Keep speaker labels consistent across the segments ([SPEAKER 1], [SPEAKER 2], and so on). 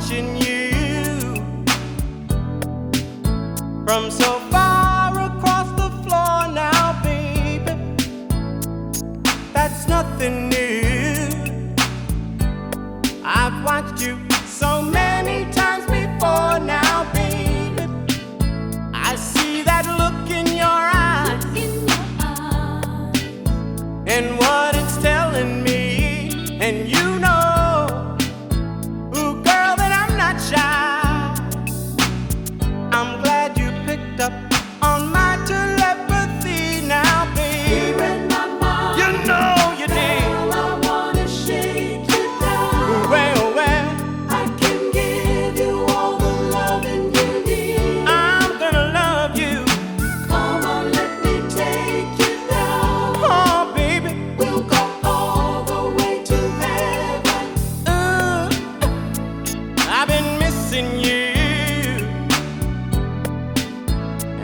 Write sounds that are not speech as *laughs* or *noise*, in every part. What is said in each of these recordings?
[SPEAKER 1] watching you from so far across the floor now, baby. That's nothing new. I've watched you so many times before now, baby. I see that look in your eyes, look
[SPEAKER 2] in your eyes.
[SPEAKER 1] and what it's telling me, and you.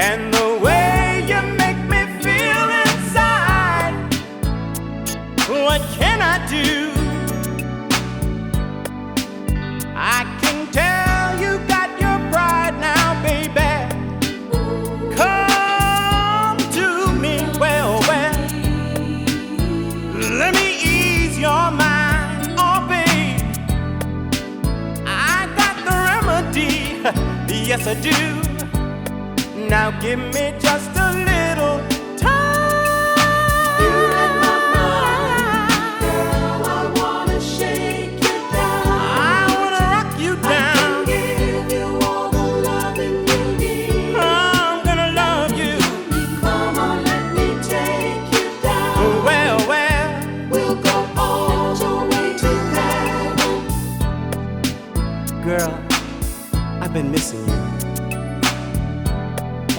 [SPEAKER 1] and the way you make me feel inside. What can I do? I can tell you got your pride now, baby. Come to me, well, well. Let me ease your mind, oh, babe. I got the remedy, *laughs* yes, I do. Now give me just a little time. You in my mind,
[SPEAKER 2] girl. I wanna shake you down.
[SPEAKER 1] I wanna rock you down. I
[SPEAKER 2] can Give you all the loving you
[SPEAKER 1] need. I'm gonna love you.
[SPEAKER 2] Come on, let me take you
[SPEAKER 1] down. Well, well,
[SPEAKER 2] We'll go all the way to heaven.
[SPEAKER 1] girl, I've been missing you.